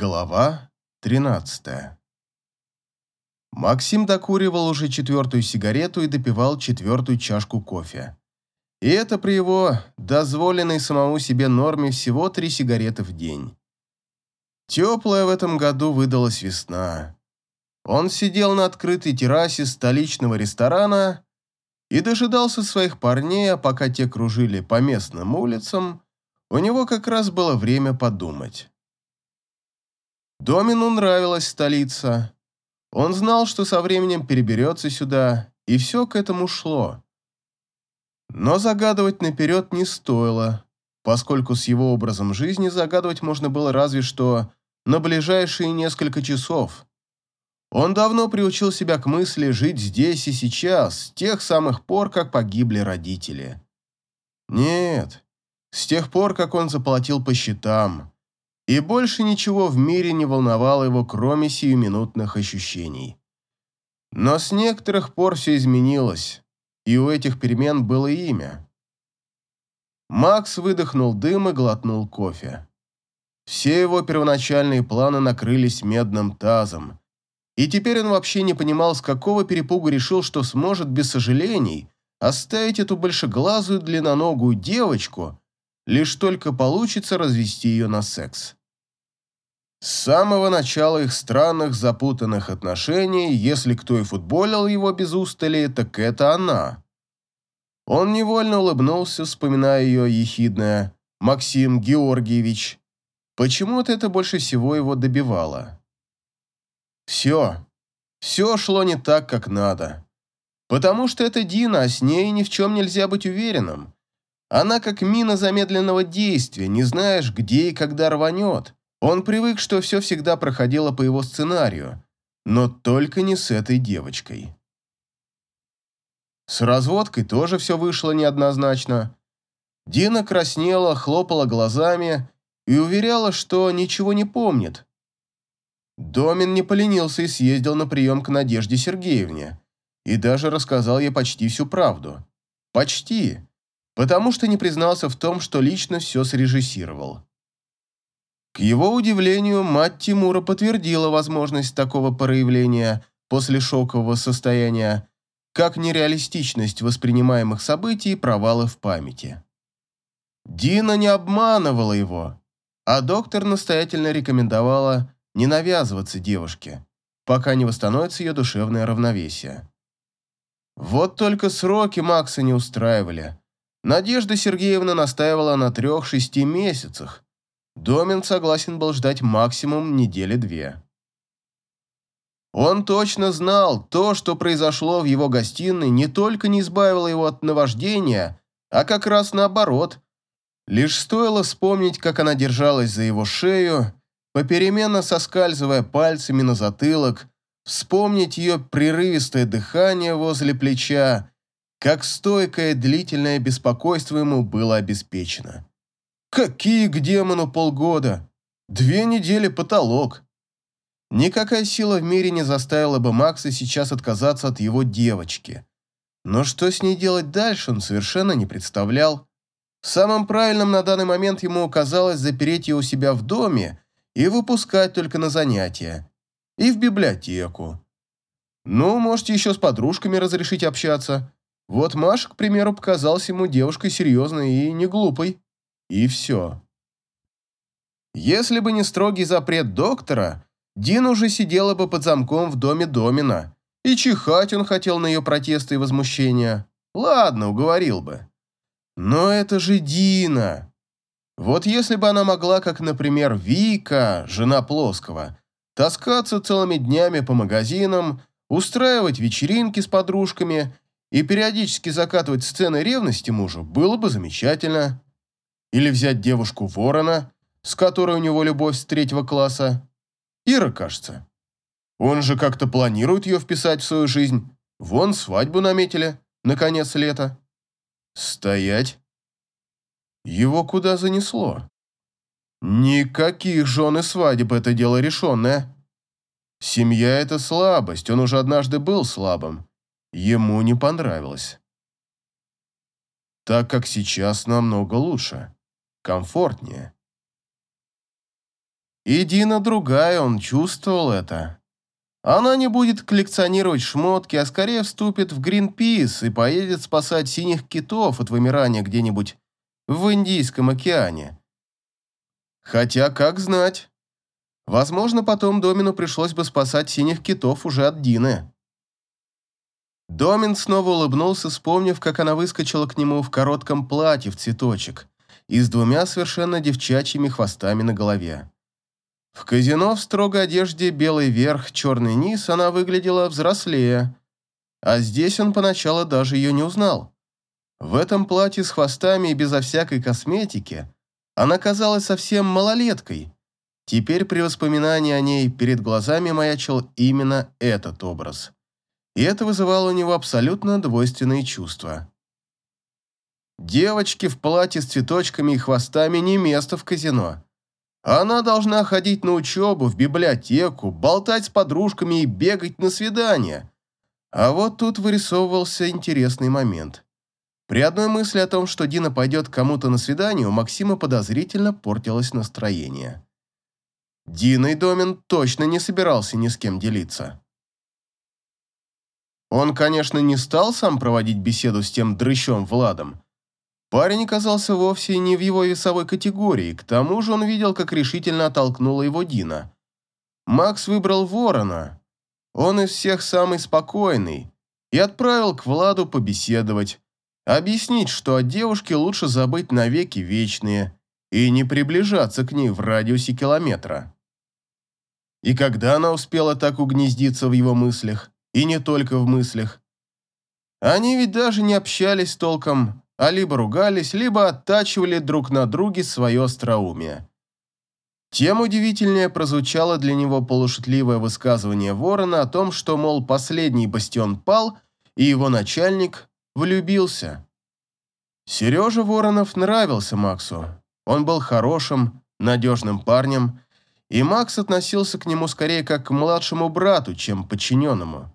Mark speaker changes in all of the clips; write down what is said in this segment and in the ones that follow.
Speaker 1: Глава 13 Максим докуривал уже четвертую сигарету и допивал четвертую чашку кофе. И это при его дозволенной самому себе норме всего три сигареты в день. Теплая в этом году выдалась весна. Он сидел на открытой террасе столичного ресторана и дожидался своих парней, а пока те кружили по местным улицам, у него как раз было время подумать. Домину нравилась столица. Он знал, что со временем переберется сюда, и все к этому шло. Но загадывать наперед не стоило, поскольку с его образом жизни загадывать можно было разве что на ближайшие несколько часов. Он давно приучил себя к мысли жить здесь и сейчас, с тех самых пор, как погибли родители. Нет, с тех пор, как он заплатил по счетам, и больше ничего в мире не волновало его, кроме сиюминутных ощущений. Но с некоторых пор все изменилось, и у этих перемен было имя. Макс выдохнул дым и глотнул кофе. Все его первоначальные планы накрылись медным тазом, и теперь он вообще не понимал, с какого перепугу решил, что сможет без сожалений оставить эту большеглазую длинноногую девочку, лишь только получится развести ее на секс. С самого начала их странных запутанных отношений, если кто и футболил его без устали, так это она. Он невольно улыбнулся, вспоминая ее ехидное «Максим Георгиевич». Почему-то это больше всего его добивало. Все, все шло не так, как надо. Потому что это Дина, а с ней ни в чем нельзя быть уверенным. Она как мина замедленного действия, не знаешь, где и когда рванет. Он привык, что все всегда проходило по его сценарию, но только не с этой девочкой. С разводкой тоже все вышло неоднозначно. Дина краснела, хлопала глазами и уверяла, что ничего не помнит. Домин не поленился и съездил на прием к Надежде Сергеевне и даже рассказал ей почти всю правду. Почти, потому что не признался в том, что лично все срежиссировал. К его удивлению, мать Тимура подтвердила возможность такого проявления после шокового состояния, как нереалистичность воспринимаемых событий и провалы в памяти. Дина не обманывала его, а доктор настоятельно рекомендовала не навязываться девушке, пока не восстановится ее душевное равновесие. Вот только сроки Макса не устраивали. Надежда Сергеевна настаивала на трех-шести месяцах, Домин согласен был ждать максимум недели две. Он точно знал, то, что произошло в его гостиной, не только не избавило его от наваждения, а как раз наоборот. Лишь стоило вспомнить, как она держалась за его шею, попеременно соскальзывая пальцами на затылок, вспомнить ее прерывистое дыхание возле плеча, как стойкое длительное беспокойство ему было обеспечено. Какие к демону полгода? Две недели потолок. Никакая сила в мире не заставила бы Макса сейчас отказаться от его девочки. Но что с ней делать дальше, он совершенно не представлял. Самым правильным на данный момент ему казалось запереть ее у себя в доме и выпускать только на занятия. И в библиотеку. Ну, можете еще с подружками разрешить общаться. Вот Маша, к примеру, показалась ему девушкой серьезной и не глупой. И все. Если бы не строгий запрет доктора, Дин уже сидела бы под замком в доме Домина, и чихать он хотел на ее протесты и возмущения. Ладно, уговорил бы. Но это же Дина. Вот если бы она могла, как, например, Вика, жена Плоского, таскаться целыми днями по магазинам, устраивать вечеринки с подружками и периодически закатывать сцены ревности мужу, было бы замечательно. Или взять девушку Ворона, с которой у него любовь с третьего класса. Ира, кажется. Он же как-то планирует ее вписать в свою жизнь. Вон свадьбу наметили, на конец лета. Стоять. Его куда занесло? Никаких жен и свадеб, это дело решенное. Семья – это слабость, он уже однажды был слабым. Ему не понравилось. Так как сейчас намного лучше комфортнее. И Дина другая, он чувствовал это. Она не будет коллекционировать шмотки, а скорее вступит в Гринпис и поедет спасать синих китов от вымирания где-нибудь в Индийском океане. Хотя, как знать. Возможно, потом Домину пришлось бы спасать синих китов уже от Дины. Домин снова улыбнулся, вспомнив, как она выскочила к нему в коротком платье в цветочек и с двумя совершенно девчачьими хвостами на голове. В казино в строгой одежде белый верх, черный низ она выглядела взрослее, а здесь он поначалу даже ее не узнал. В этом платье с хвостами и безо всякой косметики она казалась совсем малолеткой. Теперь при воспоминании о ней перед глазами маячил именно этот образ. И это вызывало у него абсолютно двойственные чувства. Девочки в платье с цветочками и хвостами не место в казино. Она должна ходить на учебу, в библиотеку, болтать с подружками и бегать на свидания. А вот тут вырисовывался интересный момент. При одной мысли о том, что Дина пойдет кому-то на свидание, у Максима подозрительно портилось настроение. Дина и Домин точно не собирался ни с кем делиться. Он, конечно, не стал сам проводить беседу с тем дрыщом Владом, Парень оказался вовсе не в его весовой категории, к тому же он видел, как решительно оттолкнула его Дина. Макс выбрал Ворона. Он из всех самый спокойный. И отправил к Владу побеседовать, объяснить, что от девушки лучше забыть навеки вечные и не приближаться к ней в радиусе километра. И когда она успела так угнездиться в его мыслях, и не только в мыслях. Они ведь даже не общались толком, а либо ругались, либо оттачивали друг на друге свое остроумие. Тем удивительнее прозвучало для него полушутливое высказывание Ворона о том, что, мол, последний бастион пал, и его начальник влюбился. Сережа Воронов нравился Максу. Он был хорошим, надежным парнем, и Макс относился к нему скорее как к младшему брату, чем подчиненному.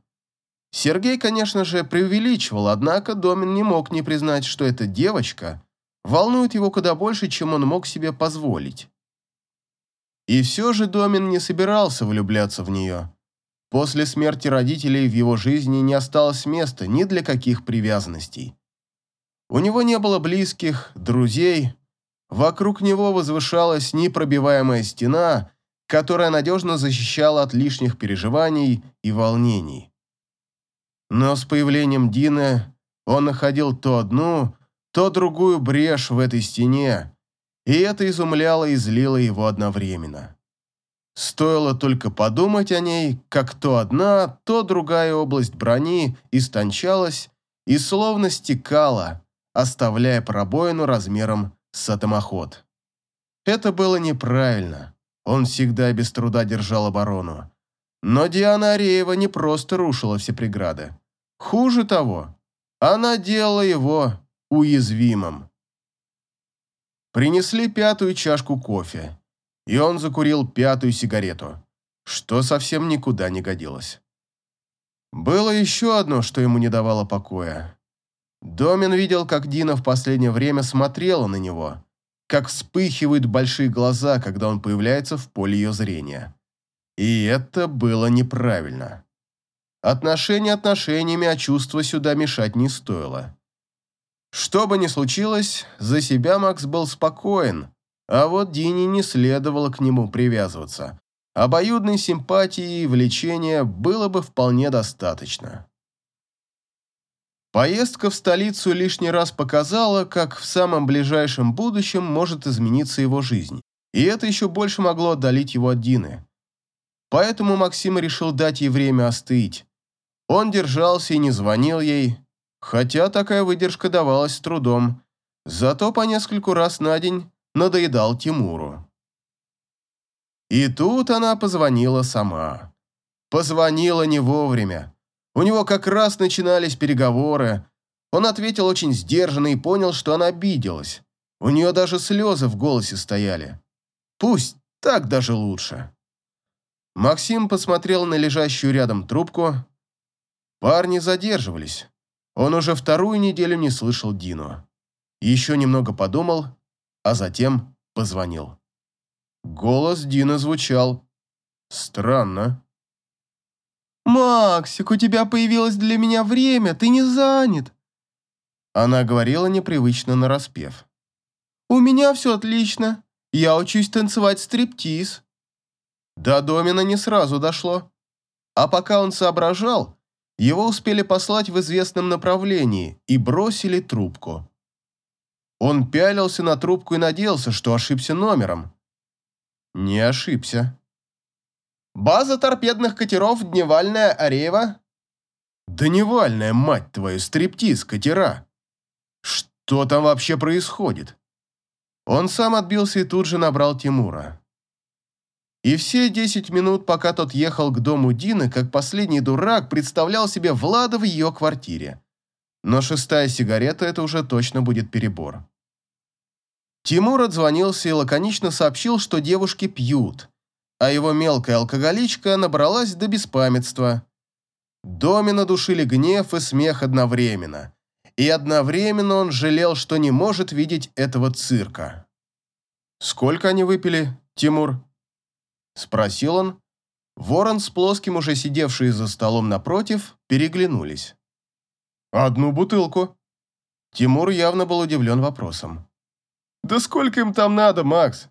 Speaker 1: Сергей, конечно же, преувеличивал, однако Домин не мог не признать, что эта девочка волнует его куда больше, чем он мог себе позволить. И все же Домин не собирался влюбляться в нее. После смерти родителей в его жизни не осталось места ни для каких привязанностей. У него не было близких, друзей. Вокруг него возвышалась непробиваемая стена, которая надежно защищала от лишних переживаний и волнений. Но с появлением Дины он находил то одну, то другую брешь в этой стене, и это изумляло и злило его одновременно. Стоило только подумать о ней, как то одна, то другая область брони истончалась и словно стекала, оставляя пробоину размером с атомоход. Это было неправильно. Он всегда без труда держал оборону. Но Диана Ареева не просто рушила все преграды. Хуже того, она делала его уязвимым. Принесли пятую чашку кофе, и он закурил пятую сигарету, что совсем никуда не годилось. Было еще одно, что ему не давало покоя. Домин видел, как Дина в последнее время смотрела на него, как вспыхивают большие глаза, когда он появляется в поле ее зрения. И это было неправильно. Отношения отношениями, а чувства сюда мешать не стоило. Что бы ни случилось, за себя Макс был спокоен, а вот Дине не следовало к нему привязываться. Обоюдной симпатии и влечения было бы вполне достаточно. Поездка в столицу лишний раз показала, как в самом ближайшем будущем может измениться его жизнь, и это еще больше могло отдалить его от Дины. Поэтому Максим решил дать ей время остыть. Он держался и не звонил ей, хотя такая выдержка давалась с трудом, зато по нескольку раз на день надоедал Тимуру. И тут она позвонила сама. Позвонила не вовремя. У него как раз начинались переговоры. Он ответил очень сдержанно и понял, что она обиделась. У нее даже слезы в голосе стояли. Пусть так даже лучше. Максим посмотрел на лежащую рядом трубку. Парни задерживались. Он уже вторую неделю не слышал Дину. Еще немного подумал, а затем позвонил. Голос Дины звучал странно.
Speaker 2: «Максик, у тебя появилось для меня время, ты не занят!»
Speaker 1: Она говорила непривычно нараспев.
Speaker 2: «У меня все отлично. Я учусь танцевать стриптиз».
Speaker 1: До Домина не сразу дошло. А пока он соображал, его успели послать в известном направлении и бросили трубку. Он пялился на трубку и надеялся, что ошибся номером. Не ошибся.
Speaker 2: База торпедных катеров Дневальная Ареева.
Speaker 1: Дневальная, мать твою, стриптиз, катера. Что там вообще происходит? Он сам отбился и тут же набрал Тимура. И все десять минут, пока тот ехал к дому Дины, как последний дурак, представлял себе Влада в ее квартире. Но шестая сигарета – это уже точно будет перебор. Тимур отзвонился и лаконично сообщил, что девушки пьют – а его мелкая алкоголичка набралась до беспамятства. Доме надушили гнев и смех одновременно. И одновременно он жалел, что не может видеть этого цирка. «Сколько они выпили, Тимур?» Спросил он. Ворон с плоским, уже сидевшие за столом напротив, переглянулись. «Одну бутылку». Тимур явно был удивлен вопросом. «Да сколько им там надо, Макс?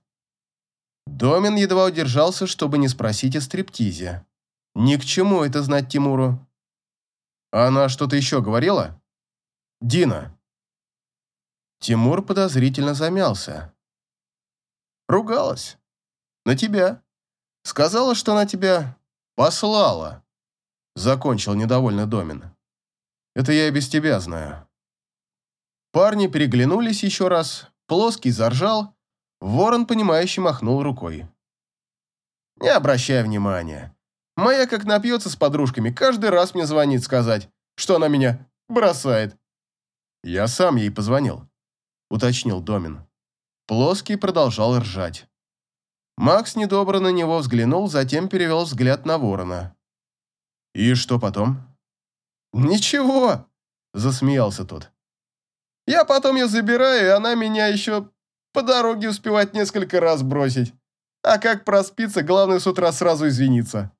Speaker 1: Домин едва удержался, чтобы не спросить о стриптизе. Ни к чему это знать Тимуру. Она что-то еще говорила? Дина. Тимур подозрительно замялся. Ругалась. На тебя. Сказала, что она тебя послала. Закончил недовольно Домин. Это я и без тебя знаю. Парни переглянулись еще раз, плоский заржал, Ворон, понимающе махнул рукой. «Не обращай внимания. Моя, как напьется с подружками, каждый раз мне звонит сказать, что она меня бросает». «Я сам ей позвонил», — уточнил Домин. Плоский продолжал ржать. Макс недобро на него взглянул, затем перевел взгляд на ворона. «И что потом?» «Ничего», — засмеялся тот. «Я потом ее забираю, и она меня еще по дороге успевать несколько раз бросить. А как проспится, главное с утра сразу извиниться».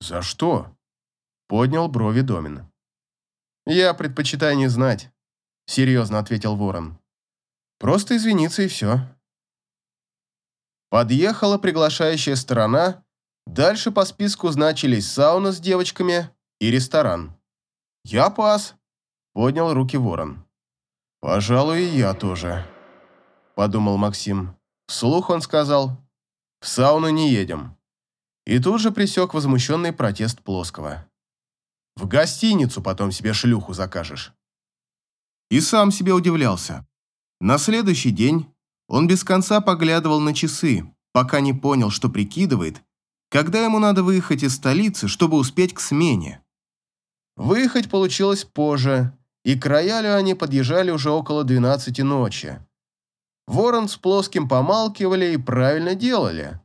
Speaker 1: «За что?» – поднял брови Домин. «Я предпочитаю не знать», – серьезно ответил Ворон. «Просто извиниться и все». Подъехала приглашающая сторона, дальше по списку значились сауна с девочками и ресторан. «Я пас», – поднял руки Ворон. «Пожалуй, и я тоже» подумал Максим. Вслух он сказал, «В сауну не едем». И тут же присек возмущенный протест Плоского. «В гостиницу потом себе шлюху закажешь». И сам себе удивлялся. На следующий день он без конца поглядывал на часы, пока не понял, что прикидывает, когда ему надо выехать из столицы, чтобы успеть к смене. Выехать получилось позже, и к роялю они подъезжали уже около 12 ночи. Ворон с плоским помалкивали и правильно делали.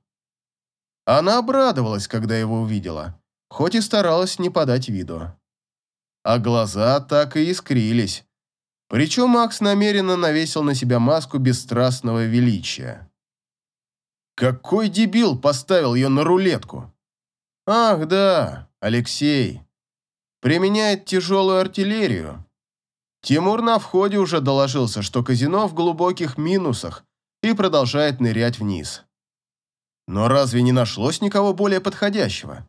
Speaker 1: Она обрадовалась, когда его увидела, хоть и старалась не подать виду. А глаза так и искрились. Причем Макс намеренно навесил на себя маску бесстрастного величия. Какой дебил поставил ее на рулетку? Ах, да, Алексей. Применяет тяжелую артиллерию. Тимур на входе уже доложился, что казино в глубоких минусах и продолжает нырять вниз. Но разве не нашлось никого более подходящего?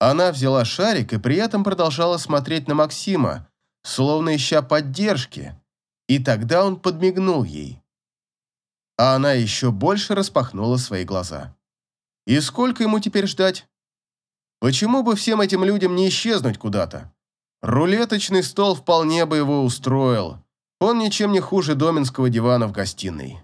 Speaker 1: Она взяла шарик и при этом продолжала смотреть на Максима, словно ища поддержки, и тогда он подмигнул ей. А она еще больше распахнула свои глаза. И сколько ему теперь ждать? Почему бы всем этим людям не исчезнуть куда-то? Рулеточный стол вполне бы его устроил. Он ничем не хуже доминского дивана в гостиной.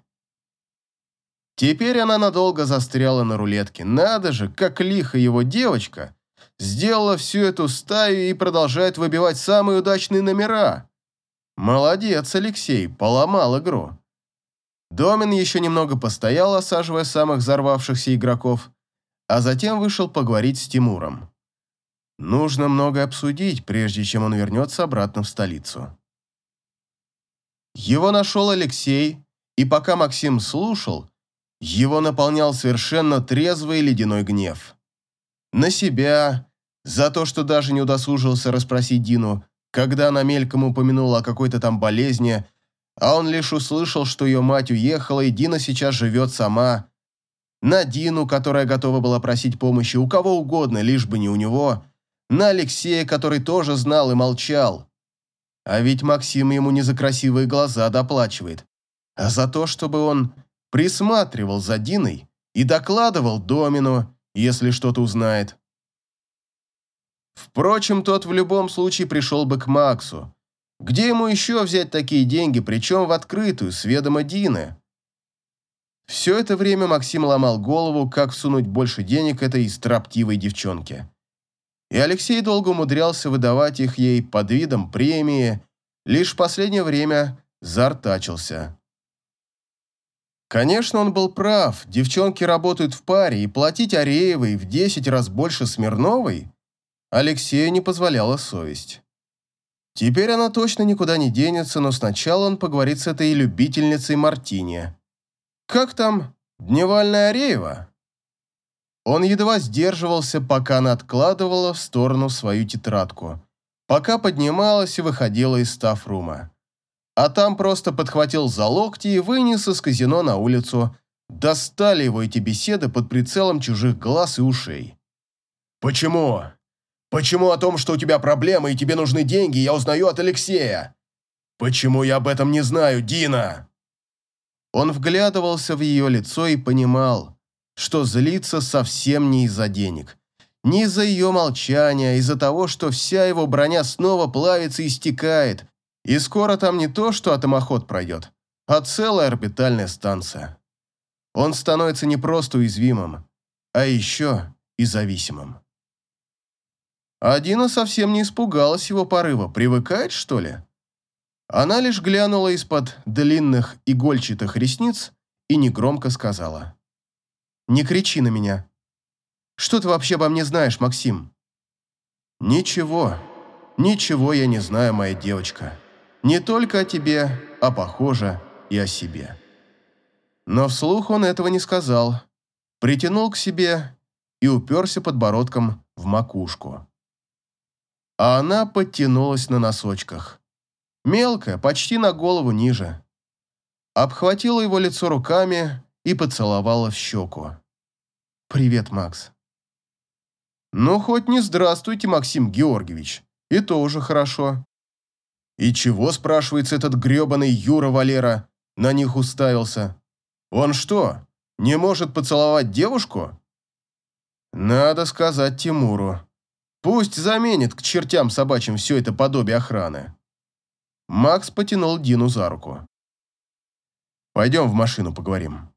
Speaker 1: Теперь она надолго застряла на рулетке. Надо же, как лихо его девочка сделала всю эту стаю и продолжает выбивать самые удачные номера. Молодец, Алексей, поломал игру. Домин еще немного постоял, осаживая самых взорвавшихся игроков, а затем вышел поговорить с Тимуром. Нужно много обсудить, прежде чем он вернется обратно в столицу. Его нашел Алексей, и пока Максим слушал, его наполнял совершенно трезвый ледяной гнев. На себя, за то, что даже не удосужился расспросить Дину, когда она мельком упомянула о какой-то там болезни, а он лишь услышал, что ее мать уехала, и Дина сейчас живет сама. На Дину, которая готова была просить помощи у кого угодно, лишь бы не у него. На Алексея, который тоже знал и молчал. А ведь Максим ему не за красивые глаза доплачивает, а за то, чтобы он присматривал за Диной и докладывал Домину, если что-то узнает. Впрочем, тот в любом случае пришел бы к Максу. Где ему еще взять такие деньги, причем в открытую, с ведома Дины? Все это время Максим ломал голову, как всунуть больше денег этой строптивой девчонке. И Алексей долго умудрялся выдавать их ей под видом премии, лишь в последнее время зартачился. Конечно, он был прав, девчонки работают в паре, и платить Ареевой в 10 раз больше Смирновой Алексею не позволяла совесть. Теперь она точно никуда не денется, но сначала он поговорит с этой любительницей Мартини. Как там, дневальная Ареева? Он едва сдерживался, пока она откладывала в сторону свою тетрадку, пока поднималась и выходила из стафрума. А там просто подхватил за локти и вынес из казино на улицу. Достали его эти беседы под прицелом чужих глаз и ушей. «Почему? Почему о том, что у тебя проблемы и тебе нужны деньги, я узнаю от Алексея? Почему я об этом не знаю, Дина?» Он вглядывался в ее лицо и понимал, что злится совсем не из-за денег. Не из-за ее молчания, а из-за того, что вся его броня снова плавится и стекает, и скоро там не то, что атомоход пройдет, а целая орбитальная станция. Он становится не просто уязвимым, а еще и зависимым. Адина совсем не испугалась его порыва. Привыкает, что ли? Она лишь глянула из-под длинных игольчатых ресниц и негромко сказала. «Не кричи на меня. Что ты вообще обо мне знаешь, Максим?» «Ничего. Ничего я не знаю, моя девочка. Не только о тебе, а, похоже, и о себе». Но вслух он этого не сказал. Притянул к себе и уперся подбородком в макушку а она подтянулась на носочках. Мелкая, почти на голову ниже. Обхватила его лицо руками и поцеловала в щеку. «Привет, Макс». «Ну, хоть не здравствуйте, Максим Георгиевич. И то уже хорошо». «И чего, спрашивается, этот гребаный Юра Валера на них уставился? Он что, не может поцеловать девушку?» «Надо сказать Тимуру. Пусть заменит к чертям собачьим все это подобие охраны. Макс потянул Дину за руку. «Пойдем в машину поговорим».